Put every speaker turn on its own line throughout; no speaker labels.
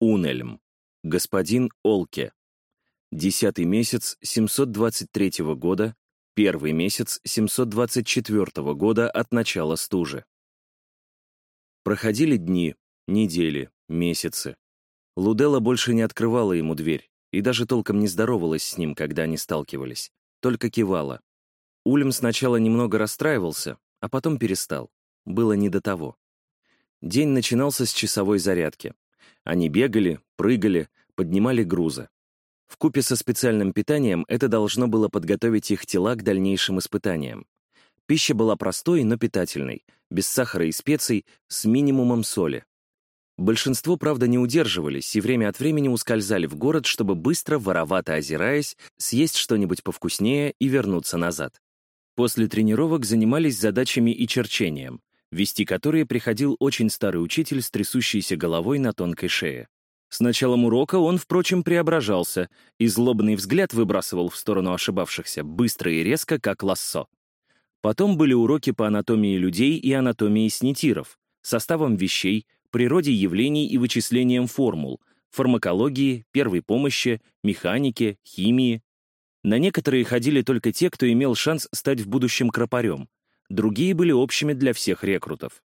Унельм. Господин Олке. Десятый месяц 723 года, первый месяц 724 года от начала стужи. Проходили дни, недели, месяцы. Лудела больше не открывала ему дверь и даже толком не здоровалась с ним, когда они сталкивались, только кивала. Ульм сначала немного расстраивался, а потом перестал. Было не до того. День начинался с часовой зарядки. Они бегали, прыгали, поднимали грузы. В купе со специальным питанием это должно было подготовить их тела к дальнейшим испытаниям. Пища была простой, но питательной, без сахара и специй, с минимумом соли. Большинство, правда, не удерживались и время от времени ускользали в город, чтобы быстро, воровато озираясь, съесть что-нибудь повкуснее и вернуться назад. После тренировок занимались задачами и черчением, вести которые приходил очень старый учитель с трясущейся головой на тонкой шее. С началом урока он, впрочем, преображался, и злобный взгляд выбрасывал в сторону ошибавшихся, быстро и резко, как лассо. Потом были уроки по анатомии людей и анатомии снитиров, составом вещей, природе явлений и вычислением формул, фармакологии, первой помощи, механике, химии. На некоторые ходили только те, кто имел шанс стать в будущем кропарем, другие были общими для всех рекрутов.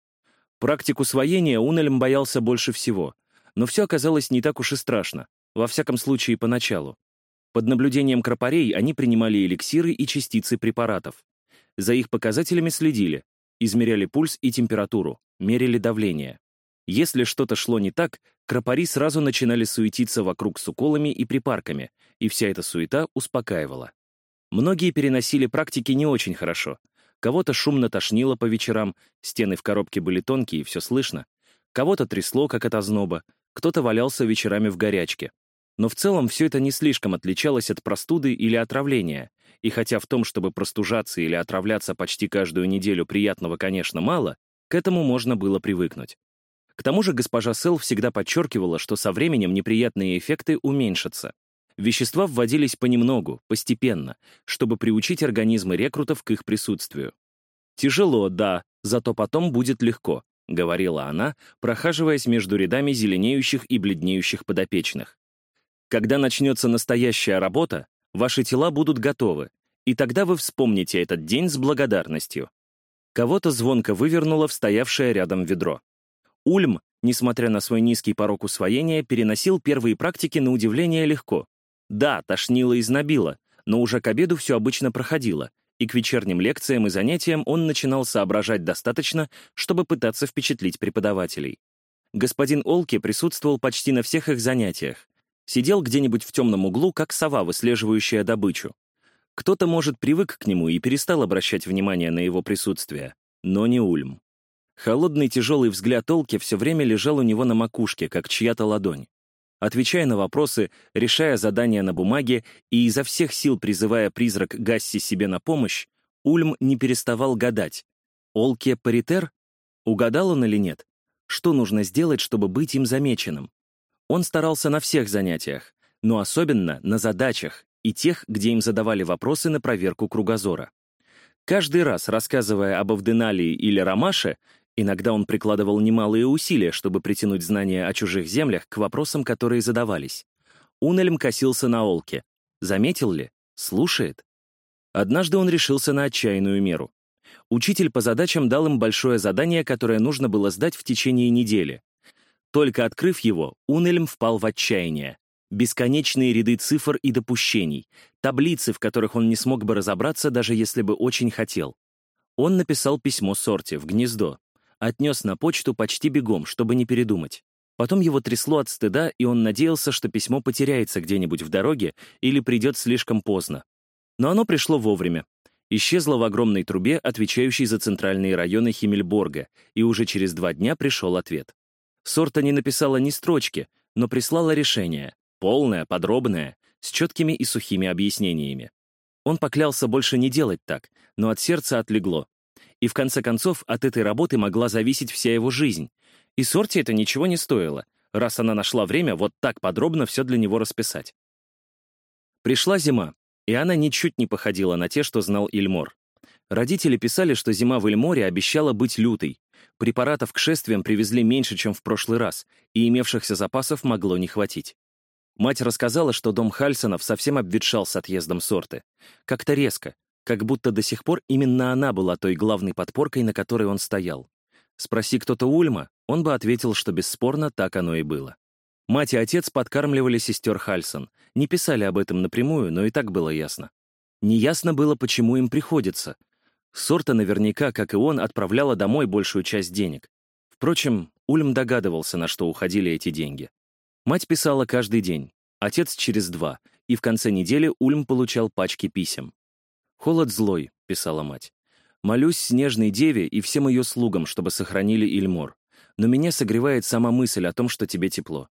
Практику усвоения Унельм боялся больше всего, но все оказалось не так уж и страшно, во всяком случае поначалу. Под наблюдением кропарей они принимали эликсиры и частицы препаратов. За их показателями следили, измеряли пульс и температуру, мерили давление. Если что-то шло не так, кропари сразу начинали суетиться вокруг с уколами и припарками, и вся эта суета успокаивала. Многие переносили практики не очень хорошо, Кого-то шумно тошнило по вечерам, стены в коробке были тонкие, все слышно. Кого-то трясло, как от озноба, кто-то валялся вечерами в горячке. Но в целом все это не слишком отличалось от простуды или отравления, и хотя в том, чтобы простужаться или отравляться почти каждую неделю приятного, конечно, мало, к этому можно было привыкнуть. К тому же госпожа Сел всегда подчеркивала, что со временем неприятные эффекты уменьшатся. Вещества вводились понемногу, постепенно, чтобы приучить организмы рекрутов к их присутствию. «Тяжело, да, зато потом будет легко», — говорила она, прохаживаясь между рядами зеленеющих и бледнеющих подопечных. «Когда начнется настоящая работа, ваши тела будут готовы, и тогда вы вспомните этот день с благодарностью». Кого-то звонко вывернуло в стоявшее рядом ведро. Ульм, несмотря на свой низкий порог усвоения, переносил первые практики на удивление легко. Да, тошнило и знобило, но уже к обеду все обычно проходило, и к вечерним лекциям и занятиям он начинал соображать достаточно, чтобы пытаться впечатлить преподавателей. Господин Олки присутствовал почти на всех их занятиях. Сидел где-нибудь в темном углу, как сова, выслеживающая добычу. Кто-то, может, привык к нему и перестал обращать внимание на его присутствие, но не Ульм. Холодный тяжелый взгляд Олки все время лежал у него на макушке, как чья-то ладонь отвечая на вопросы, решая задания на бумаге и изо всех сил призывая призрак Гасси себе на помощь, Ульм не переставал гадать. Олке паритер? Угадал он или нет? Что нужно сделать, чтобы быть им замеченным? Он старался на всех занятиях, но особенно на задачах и тех, где им задавали вопросы на проверку кругозора. Каждый раз, рассказывая об Авденалии или Ромаше, Иногда он прикладывал немалые усилия, чтобы притянуть знания о чужих землях к вопросам, которые задавались. Унельм косился на Олке. Заметил ли? Слушает? Однажды он решился на отчаянную меру. Учитель по задачам дал им большое задание, которое нужно было сдать в течение недели. Только открыв его, Унельм впал в отчаяние. Бесконечные ряды цифр и допущений, таблицы, в которых он не смог бы разобраться, даже если бы очень хотел. Он написал письмо Сорте в гнездо, отнес на почту почти бегом, чтобы не передумать. Потом его трясло от стыда, и он надеялся, что письмо потеряется где-нибудь в дороге или придет слишком поздно. Но оно пришло вовремя. Исчезло в огромной трубе, отвечающей за центральные районы Химмельборга, и уже через два дня пришел ответ. Сорта не написала ни строчки, но прислала решение, полное, подробное, с четкими и сухими объяснениями. Он поклялся больше не делать так, но от сердца отлегло. И в конце концов от этой работы могла зависеть вся его жизнь. И Сорти это ничего не стоило, раз она нашла время вот так подробно все для него расписать. Пришла зима, и она ничуть не походила на те, что знал Ильмор. Родители писали, что зима в Эльморе обещала быть лютой, Препаратов к шествиям привезли меньше, чем в прошлый раз, и имевшихся запасов могло не хватить. Мать рассказала, что дом Хальсонов совсем обветшал с отъездом сорты. Как-то резко, как будто до сих пор именно она была той главной подпоркой, на которой он стоял. Спроси кто-то Ульма, он бы ответил, что бесспорно так оно и было. Мать и отец подкармливали сестер Хальсон. Не писали об этом напрямую, но и так было ясно. Неясно было, почему им приходится. Сорта наверняка, как и он, отправляла домой большую часть денег. Впрочем, Ульм догадывался, на что уходили эти деньги. Мать писала каждый день, отец через два, и в конце недели Ульм получал пачки писем. «Холод злой», — писала мать. «Молюсь снежной деве и всем ее слугам, чтобы сохранили Ильмор. Но меня согревает сама мысль о том, что тебе тепло.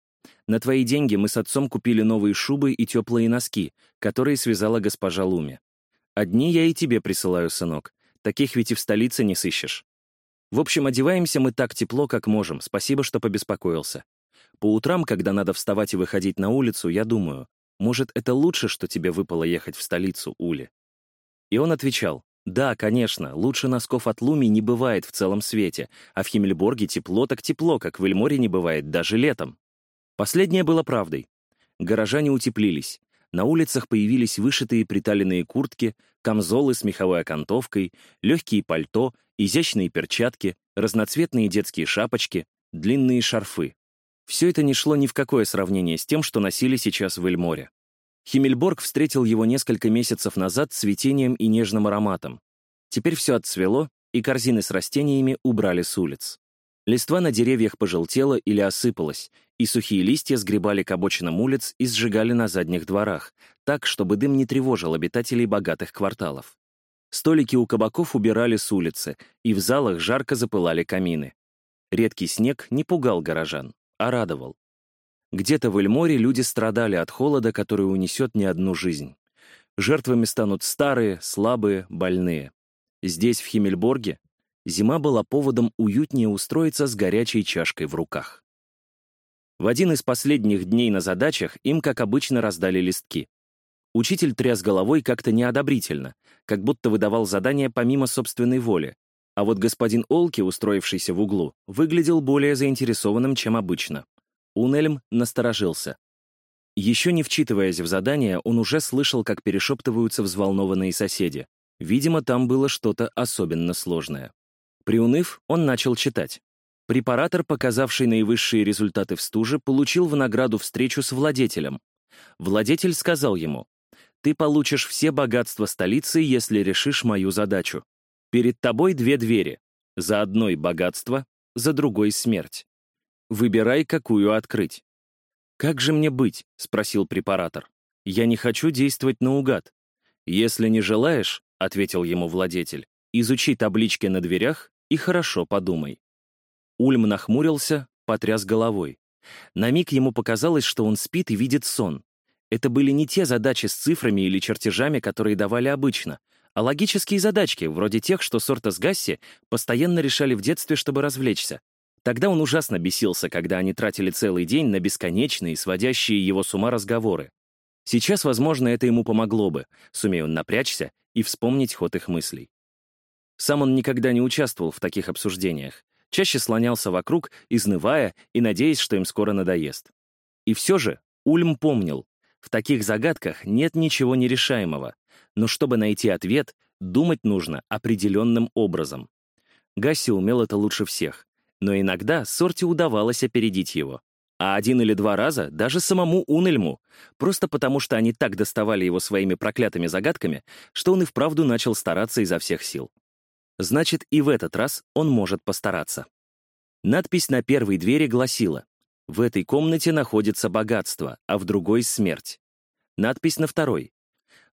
На твои деньги мы с отцом купили новые шубы и теплые носки, которые связала госпожа Луми. Одни я и тебе присылаю, сынок. Таких ведь и в столице не сыщешь. В общем, одеваемся мы так тепло, как можем. Спасибо, что побеспокоился. По утрам, когда надо вставать и выходить на улицу, я думаю, может, это лучше, что тебе выпало ехать в столицу, Ули?» И он отвечал, «Да, конечно, лучше носков от Луми не бывает в целом свете, а в Химмельборге тепло так тепло, как в Эльморе не бывает даже летом». Последнее было правдой. Горожане утеплились. На улицах появились вышитые приталенные куртки, камзолы с меховой окантовкой, легкие пальто, изящные перчатки, разноцветные детские шапочки, длинные шарфы. Все это не шло ни в какое сравнение с тем, что носили сейчас в Эльморе. Химмельборг встретил его несколько месяцев назад цветением и нежным ароматом. Теперь все отцвело, и корзины с растениями убрали с улиц. Листва на деревьях пожелтела или осыпалась, и сухие листья сгребали к обочинам улиц и сжигали на задних дворах, так, чтобы дым не тревожил обитателей богатых кварталов. Столики у кабаков убирали с улицы, и в залах жарко запылали камины. Редкий снег не пугал горожан а радовал. Где-то в Эльморе люди страдали от холода, который унесет не одну жизнь. Жертвами станут старые, слабые, больные. Здесь, в Химмельборге, зима была поводом уютнее устроиться с горячей чашкой в руках. В один из последних дней на задачах им, как обычно, раздали листки. Учитель тряс головой как-то неодобрительно, как будто выдавал задание помимо собственной воли, а вот господин Олки, устроившийся в углу, выглядел более заинтересованным, чем обычно. Унельм насторожился. Еще не вчитываясь в задание, он уже слышал, как перешептываются взволнованные соседи. Видимо, там было что-то особенно сложное. Приуныв, он начал читать. Препаратор, показавший наивысшие результаты в стуже, получил в награду встречу с владетелем. Владетель сказал ему, «Ты получишь все богатства столицы, если решишь мою задачу. Перед тобой две двери. За одной — богатство, за другой — смерть. Выбирай, какую открыть. «Как же мне быть?» — спросил препаратор. «Я не хочу действовать наугад». «Если не желаешь», — ответил ему владетель, «изучи таблички на дверях и хорошо подумай». Ульм нахмурился, потряс головой. На миг ему показалось, что он спит и видит сон. Это были не те задачи с цифрами или чертежами, которые давали обычно, а логические задачки, вроде тех, что Сортас Гасси постоянно решали в детстве, чтобы развлечься. Тогда он ужасно бесился, когда они тратили целый день на бесконечные, сводящие его с ума разговоры. Сейчас, возможно, это ему помогло бы, сумея он напрячься и вспомнить ход их мыслей. Сам он никогда не участвовал в таких обсуждениях, чаще слонялся вокруг, изнывая и надеясь, что им скоро надоест. И все же Ульм помнил, в таких загадках нет ничего нерешаемого, но чтобы найти ответ, думать нужно определенным образом. Гасси умел это лучше всех, но иногда Сорти удавалось опередить его. А один или два раза даже самому Унельму, просто потому что они так доставали его своими проклятыми загадками, что он и вправду начал стараться изо всех сил. Значит, и в этот раз он может постараться. Надпись на первой двери гласила «В этой комнате находится богатство, а в другой — смерть». Надпись на второй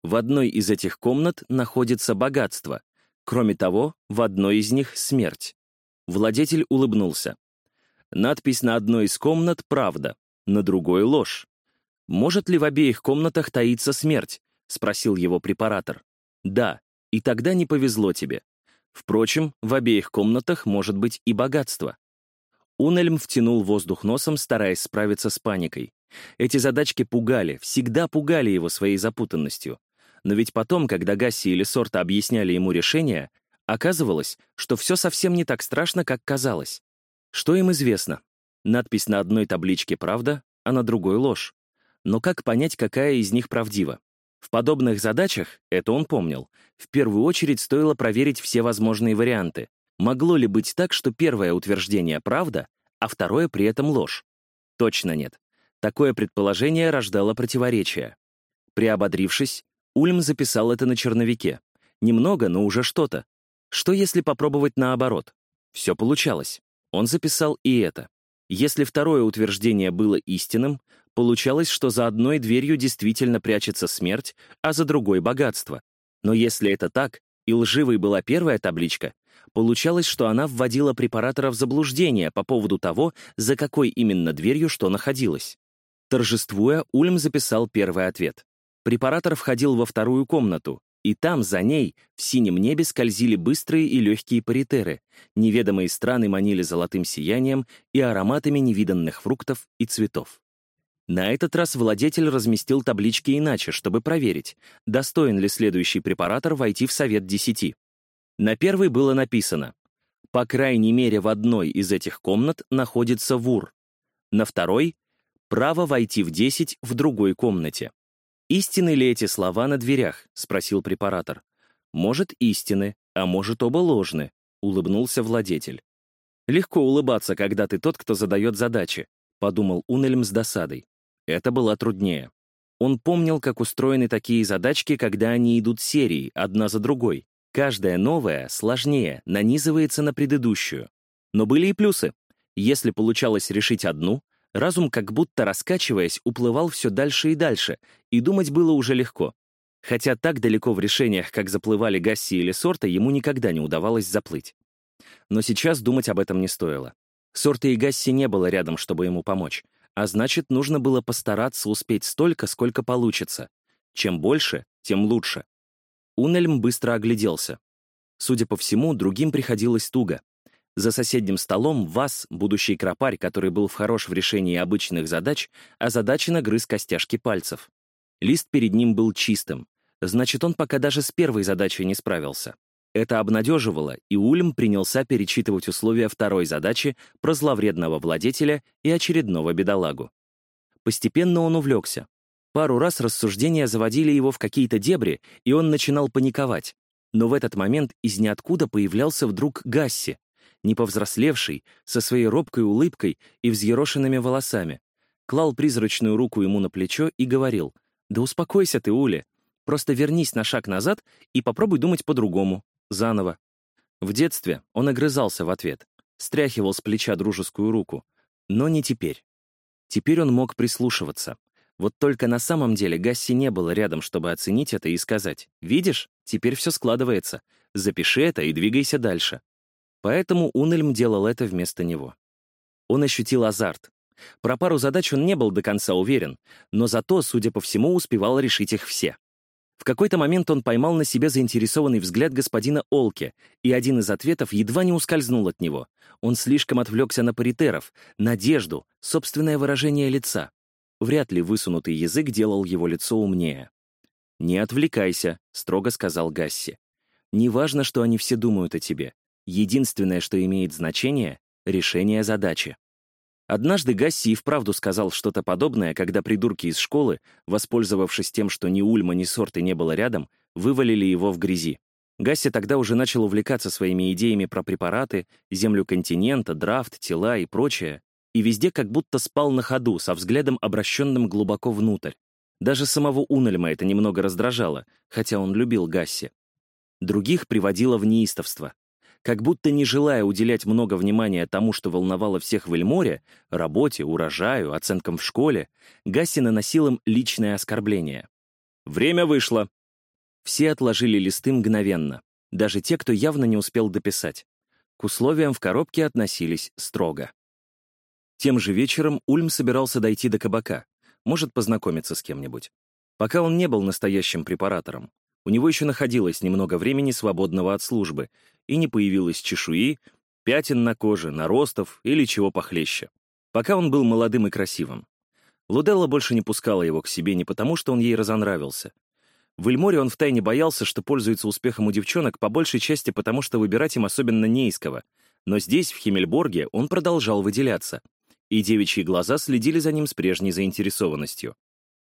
в одной из этих комнат находится богатство. Кроме того, в одной из них смерть. Владетель улыбнулся. Надпись на одной из комнат — правда, на другой — ложь. «Может ли в обеих комнатах таиться смерть?» — спросил его препаратор. «Да, и тогда не повезло тебе. Впрочем, в обеих комнатах может быть и богатство». Унельм втянул воздух носом, стараясь справиться с паникой. Эти задачки пугали, всегда пугали его своей запутанностью. Но ведь потом, когда Гасси или Сорта объясняли ему решение, Оказывалось, что все совсем не так страшно, как казалось. Что им известно? Надпись на одной табличке «Правда», а на другой — ложь. Но как понять, какая из них правдива? В подобных задачах, это он помнил, в первую очередь стоило проверить все возможные варианты. Могло ли быть так, что первое утверждение — правда, а второе при этом ложь? Точно нет. Такое предположение рождало противоречия. Приободрившись, Ульм записал это на черновике. Немного, но уже что-то. Что если попробовать наоборот? Все получалось. Он записал и это. Если второе утверждение было истинным, получалось, что за одной дверью действительно прячется смерть, а за другой — богатство. Но если это так, и лживой была первая табличка, получалось, что она вводила препаратора в заблуждение по поводу того, за какой именно дверью что находилось. Торжествуя, Ульм записал первый ответ. Препаратор входил во вторую комнату, и там, за ней, в синем небе скользили быстрые и легкие паритеры, неведомые страны манили золотым сиянием и ароматами невиданных фруктов и цветов. На этот раз владетель разместил таблички иначе, чтобы проверить, достоин ли следующий препаратор войти в Совет Десяти. На первой было написано «По крайней мере, в одной из этих комнат находится вур». На второй — «Право войти в десять в другой комнате». «Истины ли эти слова на дверях?» — спросил препаратор. «Может, истины, а может, оба ложны», — улыбнулся владетель. «Легко улыбаться, когда ты тот, кто задает задачи», — подумал Унельм с досадой. Это было труднее. Он помнил, как устроены такие задачки, когда они идут серией, одна за другой. Каждая новая, сложнее, нанизывается на предыдущую. Но были и плюсы. Если получалось решить одну, Разум, как будто раскачиваясь, уплывал все дальше и дальше, и думать было уже легко. Хотя так далеко в решениях, как заплывали Гасси или Сорта, ему никогда не удавалось заплыть. Но сейчас думать об этом не стоило. Сорта и Гасси не было рядом, чтобы ему помочь, а значит, нужно было постараться успеть столько, сколько получится. Чем больше, тем лучше. Унельм быстро огляделся. Судя по всему, другим приходилось туго. За соседним столом Вас, будущий кропарь, который был в хорош в решении обычных задач, озадаченно грыз костяшки пальцев. Лист перед ним был чистым. Значит, он пока даже с первой задачей не справился. Это обнадеживало, и Ульм принялся перечитывать условия второй задачи про зловредного владетеля и очередного бедолагу. Постепенно он увлекся. Пару раз рассуждения заводили его в какие-то дебри, и он начинал паниковать. Но в этот момент из ниоткуда появлялся вдруг Гасси, не повзрослевший, со своей робкой улыбкой и взъерошенными волосами, клал призрачную руку ему на плечо и говорил, «Да успокойся ты, Уля, просто вернись на шаг назад и попробуй думать по-другому, заново». В детстве он огрызался в ответ, стряхивал с плеча дружескую руку, но не теперь. Теперь он мог прислушиваться. Вот только на самом деле Гасси не было рядом, чтобы оценить это и сказать, «Видишь, теперь все складывается, запиши это и двигайся дальше». Поэтому Унельм делал это вместо него. Он ощутил азарт. Про пару задач он не был до конца уверен, но зато, судя по всему, успевал решить их все. В какой-то момент он поймал на себе заинтересованный взгляд господина Олке, и один из ответов едва не ускользнул от него. Он слишком отвлекся на паритеров, надежду, собственное выражение лица. Вряд ли высунутый язык делал его лицо умнее. «Не отвлекайся», — строго сказал Гасси. «Неважно, что они все думают о тебе. Единственное, что имеет значение — решение задачи. Однажды Гасси и вправду сказал что-то подобное, когда придурки из школы, воспользовавшись тем, что ни Ульма, ни Сорты не было рядом, вывалили его в грязи. Гасси тогда уже начал увлекаться своими идеями про препараты, землю континента, драфт, тела и прочее, и везде как будто спал на ходу, со взглядом, обращенным глубоко внутрь. Даже самого Унельма это немного раздражало, хотя он любил Гасси. Других приводило в неистовство. Как будто не желая уделять много внимания тому, что волновало всех в Эльморе, работе, урожаю, оценкам в школе, Гасси наносил им личное оскорбление. «Время вышло!» Все отложили листы мгновенно, даже те, кто явно не успел дописать. К условиям в коробке относились строго. Тем же вечером Ульм собирался дойти до кабака, может познакомиться с кем-нибудь. Пока он не был настоящим препаратором. У него еще находилось немного времени свободного от службы, и не появилось чешуи, пятен на коже, наростов или чего похлеще. Пока он был молодым и красивым. Луделла больше не пускала его к себе не потому, что он ей разонравился. В Эльморе он втайне боялся, что пользуется успехом у девчонок по большей части потому, что выбирать им особенно не из кого. Но здесь, в Химмельборге, он продолжал выделяться. И девичьи глаза следили за ним с прежней заинтересованностью.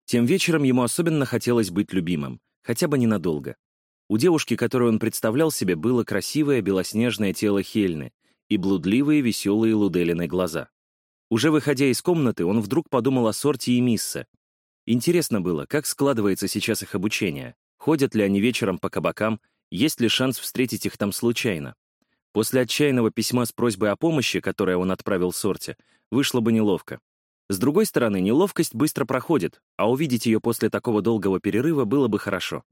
Тем вечером ему особенно хотелось быть любимым, хотя бы ненадолго. У девушки, которую он представлял себе, было красивое белоснежное тело Хельны и блудливые веселые Луделины глаза. Уже выходя из комнаты, он вдруг подумал о Сорте и Миссе, Интересно было, как складывается сейчас их обучение, ходят ли они вечером по кабакам, есть ли шанс встретить их там случайно. После отчаянного письма с просьбой о помощи, которое он отправил Сорте, вышло бы неловко. С другой стороны, неловкость быстро проходит, а увидеть ее после такого долгого перерыва было бы хорошо.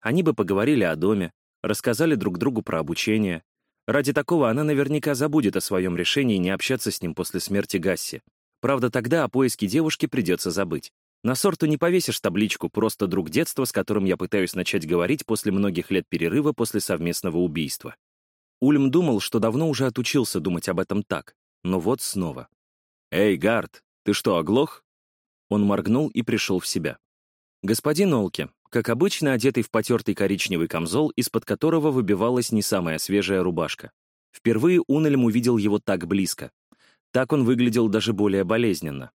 Они бы поговорили о доме, рассказали друг другу про обучение. Ради такого она наверняка забудет о своем решении не общаться с ним после смерти Гасси. Правда, тогда о поиске девушки придется забыть. На сорту не повесишь табличку «Просто друг детства», с которым я пытаюсь начать говорить после многих лет перерыва после совместного убийства. Ульм думал, что давно уже отучился думать об этом так, но вот снова. «Эй, Гард, ты что, оглох?» Он моргнул и пришел в себя. Господин Олке, как обычно, одетый в потертый коричневый камзол, из-под которого выбивалась не самая свежая рубашка. Впервые Унельм увидел его так близко. Так он выглядел даже более болезненно.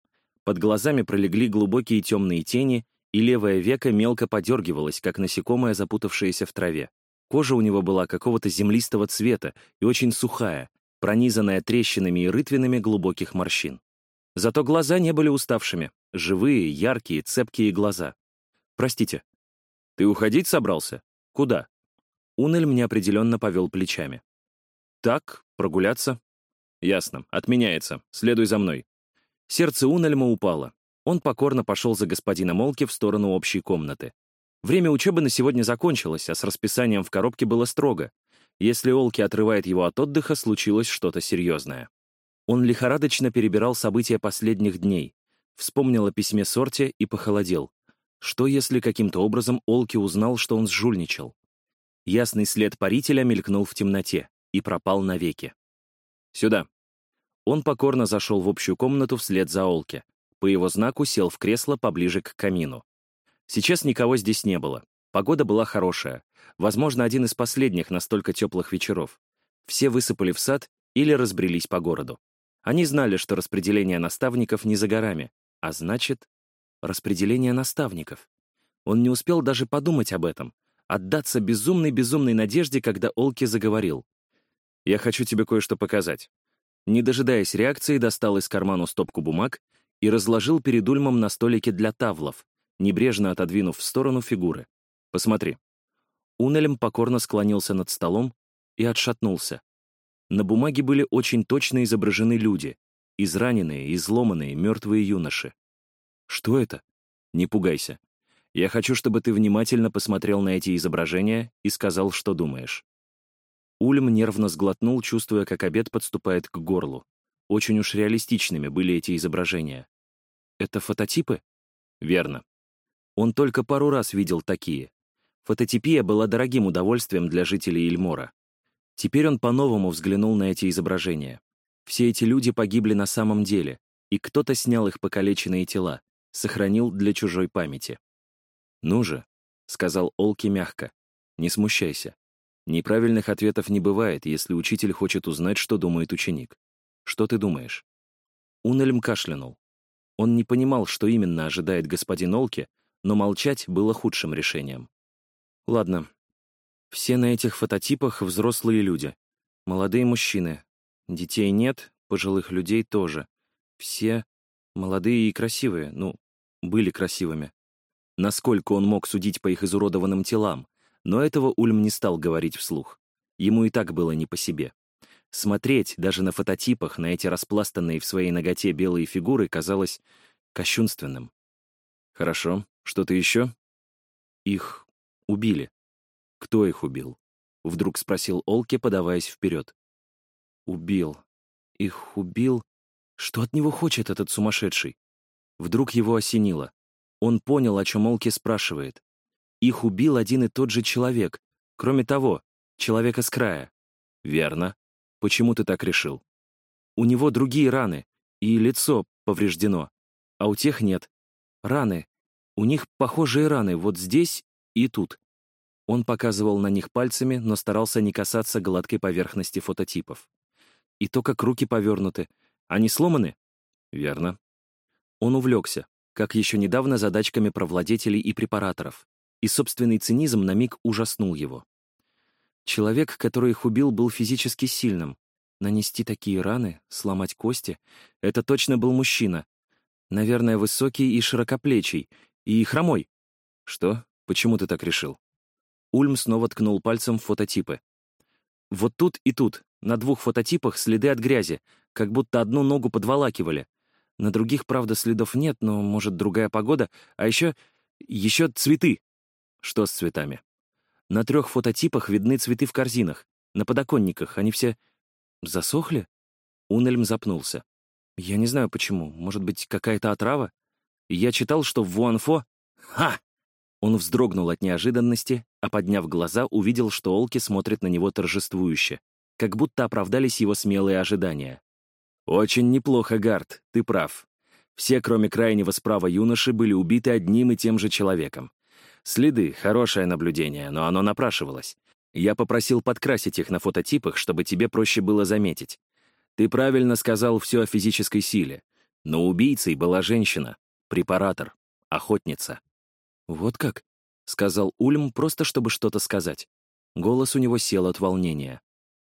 Под глазами пролегли глубокие темные тени, и левое веко мелко подергивалось, как насекомое, запутавшееся в траве. Кожа у него была какого-то землистого цвета и очень сухая, пронизанная трещинами и рытвинами глубоких морщин. Зато глаза не были уставшими, живые, яркие, цепкие глаза. «Простите, ты уходить собрался? Куда?» Унель мне определенно повел плечами. «Так, прогуляться?» «Ясно, отменяется. Следуй за мной». Сердце Унельма упало. Он покорно пошел за господином Олки в сторону общей комнаты. Время учебы на сегодня закончилось, а с расписанием в коробке было строго. Если Олки отрывает его от отдыха, случилось что-то серьезное. Он лихорадочно перебирал события последних дней, вспомнил о письме Сорте и похолодел. Что, если каким-то образом Олки узнал, что он сжульничал? Ясный след парителя мелькнул в темноте и пропал навеки. «Сюда», он покорно зашел в общую комнату вслед за Олке. По его знаку сел в кресло поближе к камину. Сейчас никого здесь не было. Погода была хорошая. Возможно, один из последних настолько теплых вечеров. Все высыпали в сад или разбрелись по городу. Они знали, что распределение наставников не за горами, а значит, распределение наставников. Он не успел даже подумать об этом, отдаться безумной-безумной надежде, когда Олки заговорил. «Я хочу тебе кое-что показать. Не дожидаясь реакции, достал из кармана стопку бумаг и разложил перед Ульмом на столике для тавлов, небрежно отодвинув в сторону фигуры. «Посмотри». Унелем покорно склонился над столом и отшатнулся. На бумаге были очень точно изображены люди, израненные, изломанные, мертвые юноши. «Что это?» «Не пугайся. Я хочу, чтобы ты внимательно посмотрел на эти изображения и сказал, что думаешь». Ульм нервно сглотнул, чувствуя, как обед подступает к горлу. Очень уж реалистичными были эти изображения. Это фототипы? Верно. Он только пару раз видел такие. Фототипия была дорогим удовольствием для жителей Ильмора. Теперь он по-новому взглянул на эти изображения. Все эти люди погибли на самом деле, и кто-то снял их покалеченные тела, сохранил для чужой памяти. «Ну же», — сказал Олки мягко, — «не смущайся. Неправильных ответов не бывает, если учитель хочет узнать, что думает ученик. Что ты думаешь? Унельм кашлянул. Он не понимал, что именно ожидает господин Олке, но молчать было худшим решением. Ладно. Все на этих фототипах взрослые люди. Молодые мужчины. Детей нет, пожилых людей тоже. Все молодые и красивые, ну, были красивыми. Насколько он мог судить по их изуродованным телам, но этого Ульм не стал говорить вслух. Ему и так было не по себе. Смотреть даже на фототипах на эти распластанные в своей ноготе белые фигуры казалось кощунственным. «Хорошо. Что-то еще?» «Их убили». «Кто их убил?» — вдруг спросил Олке, подаваясь вперед. «Убил. Их убил? Что от него хочет этот сумасшедший?» Вдруг его осенило. Он понял, о чем Олке спрашивает. Их убил один и тот же человек. Кроме того, человека с края. Верно. Почему ты так решил? У него другие раны, и лицо повреждено, а у тех нет. Раны. У них похожие раны, вот здесь и тут. Он показывал на них пальцами, но старался не касаться гладкой поверхности фототипов. И то, как руки повернуты. Они сломаны? Верно. Он увлекся, как еще недавно задачками правладетелей и препараторов, и собственный цинизм на миг ужаснул его. Человек, который их убил, был физически сильным. Нанести такие раны, сломать кости — это точно был мужчина. Наверное, высокий и широкоплечий, и хромой. Что? Почему ты так решил? Ульм снова ткнул пальцем в фототипы. Вот тут и тут, на двух фототипах, следы от грязи, как будто одну ногу подволакивали. На других, правда, следов нет, но, может, другая погода, а еще... еще цветы. Что с цветами? На трех фототипах видны цветы в корзинах. На подоконниках они все... Засохли? Унельм запнулся. Я не знаю почему. Может быть, какая-то отрава? Я читал, что в Вуанфо... Ха! Он вздрогнул от неожиданности, а подняв глаза, увидел, что Олки смотрит на него торжествующе, как будто оправдались его смелые ожидания. «Очень неплохо, Гард, ты прав. Все, кроме крайнего справа юноши, были убиты одним и тем же человеком. Следы — хорошее наблюдение, но оно напрашивалось. Я попросил подкрасить их на фототипах, чтобы тебе проще было заметить. Ты правильно сказал все о физической силе. Но убийцей была женщина, препаратор, охотница. «Вот как?» — сказал Ульм, просто чтобы что-то сказать. Голос у него сел от волнения.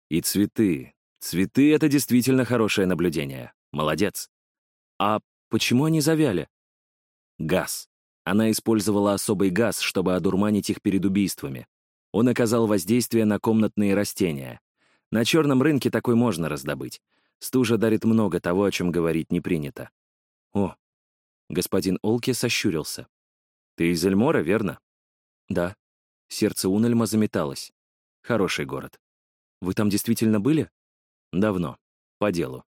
«И цветы. Цветы — это действительно хорошее наблюдение. Молодец. А почему они завяли?» «Газ. Она использовала особый газ, чтобы одурманить их перед убийствами. Он оказал воздействие на комнатные растения. На черном рынке такой можно раздобыть. Стужа дарит много того, о чем говорить не принято. О, господин Олки сощурился. Ты из Эльмора, верно? Да. Сердце Унельма заметалось. Хороший город. Вы там действительно были? Давно. По делу.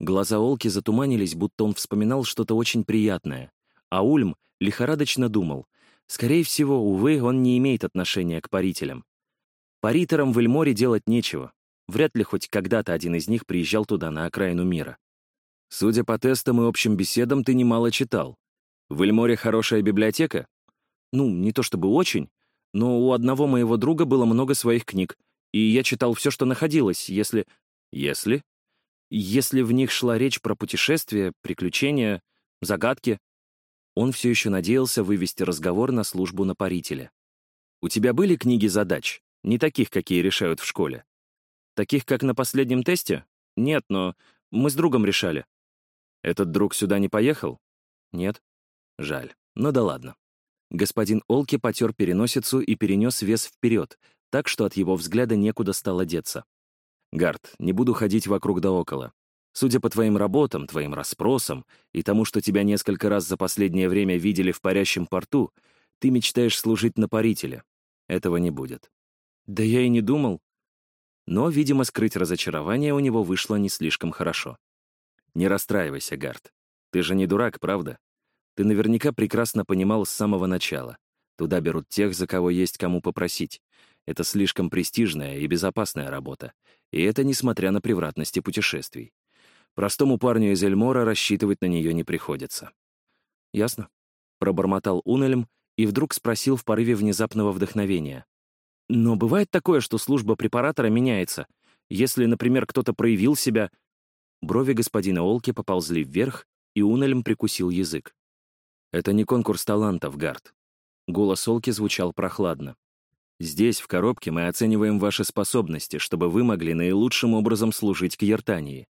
Глаза Олки затуманились, будто он вспоминал что-то очень приятное. А Ульм лихорадочно думал. Скорее всего, увы, он не имеет отношения к парителям. Париторам в Эльморе делать нечего. Вряд ли хоть когда-то один из них приезжал туда, на окраину мира. Судя по тестам и общим беседам, ты немало читал. В Эльморе хорошая библиотека? Ну, не то чтобы очень, но у одного моего друга было много своих книг, и я читал все, что находилось, если... Если? Если в них шла речь про путешествия, приключения, загадки. Он все еще надеялся вывести разговор на службу на парителя. «У тебя были книги задач? Не таких, какие решают в школе?» «Таких, как на последнем тесте? Нет, но мы с другом решали». «Этот друг сюда не поехал?» «Нет». «Жаль. Ну да ладно». Господин Олки потер переносицу и перенес вес вперед, так что от его взгляда некуда стало деться. «Гард, не буду ходить вокруг да около. Судя по твоим работам, твоим расспросам и тому, что тебя несколько раз за последнее время видели в парящем порту, ты мечтаешь служить на парителе. Этого не будет. Да я и не думал. Но, видимо, скрыть разочарование у него вышло не слишком хорошо. Не расстраивайся, Гард. Ты же не дурак, правда? Ты наверняка прекрасно понимал с самого начала. Туда берут тех, за кого есть кому попросить. Это слишком престижная и безопасная работа. И это несмотря на превратности путешествий. Простому парню из Эльмора рассчитывать на нее не приходится. «Ясно», — пробормотал Унельм и вдруг спросил в порыве внезапного вдохновения. «Но бывает такое, что служба препаратора меняется. Если, например, кто-то проявил себя...» Брови господина Олки поползли вверх, и Унельм прикусил язык. «Это не конкурс талантов, Гард». Голос Олки звучал прохладно. «Здесь, в коробке, мы оцениваем ваши способности, чтобы вы могли наилучшим образом служить к Ертании.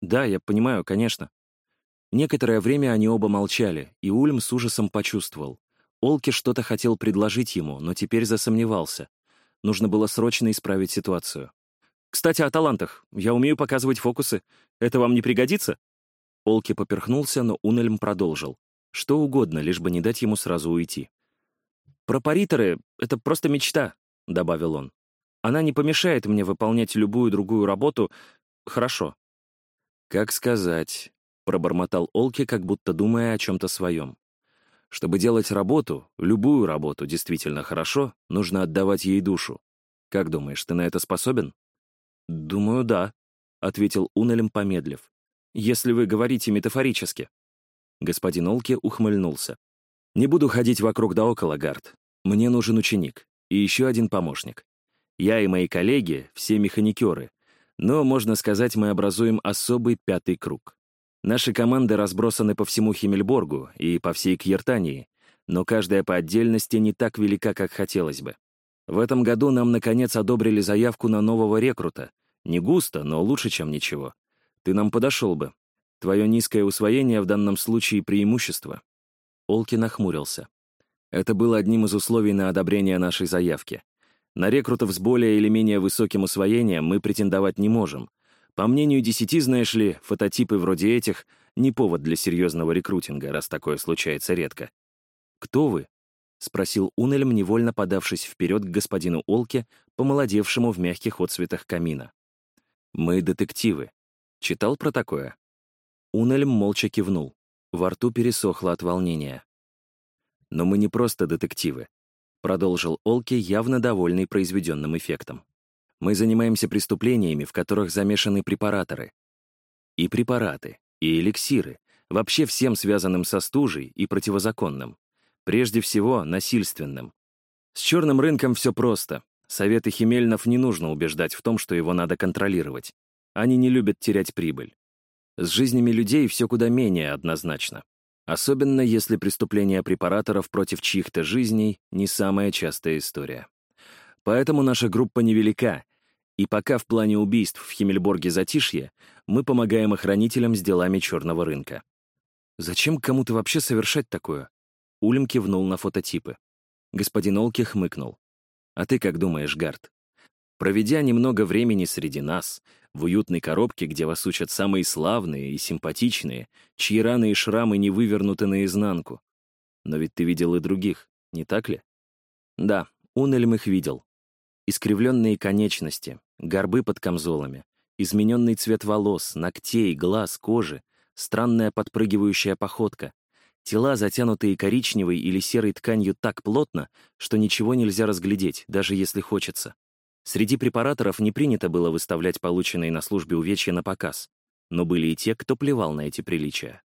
«Да, я понимаю, конечно». Некоторое время они оба молчали, и Ульм с ужасом почувствовал. Олки что-то хотел предложить ему, но теперь засомневался. Нужно было срочно исправить ситуацию. «Кстати, о талантах. Я умею показывать фокусы. Это вам не пригодится?» Олки поперхнулся, но Унельм продолжил. Что угодно, лишь бы не дать ему сразу уйти. «Про париторы — это просто мечта», — добавил он. «Она не помешает мне выполнять любую другую работу хорошо, «Как сказать?» — пробормотал Олки, как будто думая о чем-то своем. «Чтобы делать работу, любую работу действительно хорошо, нужно отдавать ей душу. Как думаешь, ты на это способен?» «Думаю, да», — ответил Унелем, помедлив. «Если вы говорите метафорически». Господин Олки ухмыльнулся. «Не буду ходить вокруг да около, Гард. Мне нужен ученик и еще один помощник. Я и мои коллеги — все механикеры, но, можно сказать, мы образуем особый пятый круг. Наши команды разбросаны по всему Химмельборгу и по всей Кьертании, но каждая по отдельности не так велика, как хотелось бы. В этом году нам, наконец, одобрили заявку на нового рекрута. Не густо, но лучше, чем ничего. Ты нам подошел бы. Твое низкое усвоение в данном случае преимущество. Олки нахмурился. Это было одним из условий на одобрение нашей заявки. На рекрутов с более или менее высоким усвоением мы претендовать не можем. По мнению десяти, знаешь ли, фототипы вроде этих — не повод для серьезного рекрутинга, раз такое случается редко. «Кто вы?» — спросил Унельм, невольно подавшись вперед к господину Олке, помолодевшему в мягких отцветах камина. «Мы детективы. Читал про такое?» Унельм молча кивнул. Во рту пересохло от волнения. «Но мы не просто детективы», — продолжил Олки, явно довольный произведенным эффектом. «Мы занимаемся преступлениями, в которых замешаны препараторы. И препараты, и эликсиры, вообще всем связанным со стужей и противозаконным. Прежде всего, насильственным. С черным рынком все просто. Советы Химельнов не нужно убеждать в том, что его надо контролировать. Они не любят терять прибыль. С жизнями людей все куда менее однозначно. Особенно если преступления препараторов против чьих-то жизней — не самая частая история. Поэтому наша группа невелика, и пока в плане убийств в Химмельборге затишье, мы помогаем охранителям с делами черного рынка. Зачем кому-то вообще совершать такое? Ульм кивнул на фототипы. Господин Олки хмыкнул. «А ты как думаешь, Гард? Проведя немного времени среди нас, в уютной коробке, где вас учат самые славные и симпатичные, чьи раны и шрамы не вывернуты наизнанку. Но ведь ты видел и других, не так ли? Да, Унельм их видел. Искривленные конечности, горбы под камзолами, измененный цвет волос, ногтей, глаз, кожи, странная подпрыгивающая походка, тела, затянутые коричневой или серой тканью так плотно, что ничего нельзя разглядеть, даже если хочется. Среди препараторов не принято было выставлять полученные на службе увечья на показ, но были и те, кто плевал на эти приличия.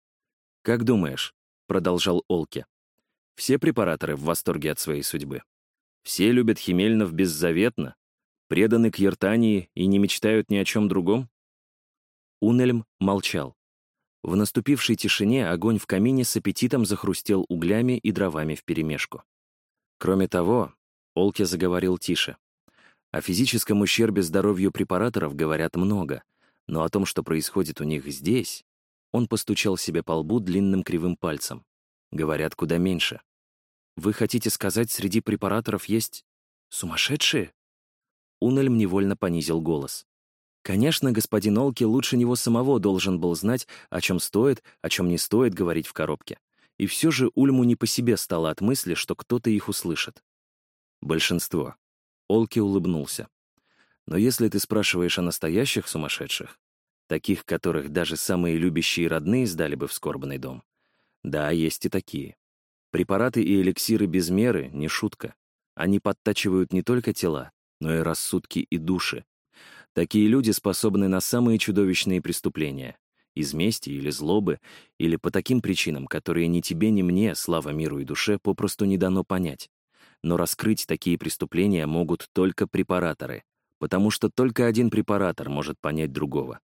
«Как думаешь?» — продолжал Олке. «Все препараторы в восторге от своей судьбы. Все любят Химельнов беззаветно, преданы к Ертании и не мечтают ни о чем другом?» Унельм молчал. В наступившей тишине огонь в камине с аппетитом захрустел углями и дровами вперемешку. Кроме того, Олке заговорил тише. О физическом ущербе здоровью препараторов говорят много, но о том, что происходит у них здесь, он постучал себе по лбу длинным кривым пальцем. Говорят куда меньше. Вы хотите сказать, среди препараторов есть сумасшедшие? Унельм невольно понизил голос. Конечно, господин Олки лучше него самого должен был знать, о чем стоит, о чем не стоит говорить в коробке. И все же Ульму не по себе стало от мысли, что кто-то их услышит. Большинство. Олки улыбнулся. «Но если ты спрашиваешь о настоящих сумасшедших, таких, которых даже самые любящие родные сдали бы в скорбный дом, да, есть и такие. Препараты и эликсиры без меры — не шутка. Они подтачивают не только тела, но и рассудки и души. Такие люди способны на самые чудовищные преступления. Из мести или злобы, или по таким причинам, которые ни тебе, ни мне, слава миру и душе, попросту не дано понять но раскрыть такие преступления могут только препараторы, потому что только один препаратор может понять другого.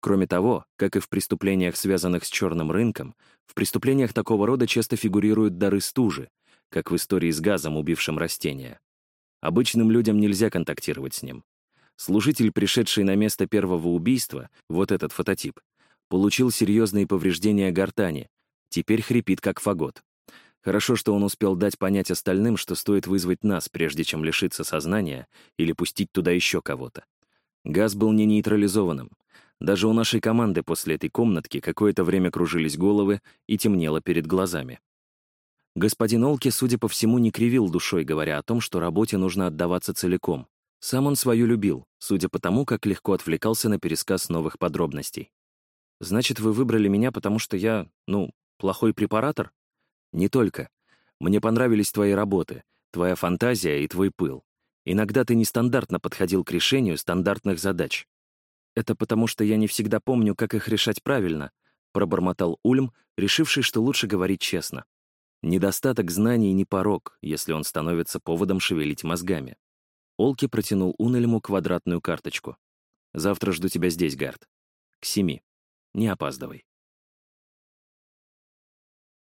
Кроме того, как и в преступлениях, связанных с черным рынком, в преступлениях такого рода часто фигурируют дары стужи, как в истории с газом, убившим растения. Обычным людям нельзя контактировать с ним. Служитель, пришедший на место первого убийства, вот этот фототип, получил серьезные повреждения гортани, теперь хрипит как фагот. Хорошо, что он успел дать понять остальным, что стоит вызвать нас, прежде чем лишиться сознания или пустить туда еще кого-то. Газ был не нейтрализованным. Даже у нашей команды после этой комнатки какое-то время кружились головы и темнело перед глазами. Господин Олки, судя по всему, не кривил душой, говоря о том, что работе нужно отдаваться целиком. Сам он свою любил, судя по тому, как легко отвлекался на пересказ новых подробностей. «Значит, вы выбрали меня, потому что я, ну, плохой препаратор?» Не только. Мне понравились твои работы, твоя фантазия и твой пыл. Иногда ты нестандартно подходил к решению стандартных задач. Это потому, что я не всегда помню, как их решать правильно, пробормотал Ульм, решивший, что лучше говорить честно. Недостаток знаний не порог, если он становится поводом шевелить мозгами. Олки протянул Унельму квадратную карточку. «Завтра жду тебя здесь, Гард. К семи. Не опаздывай».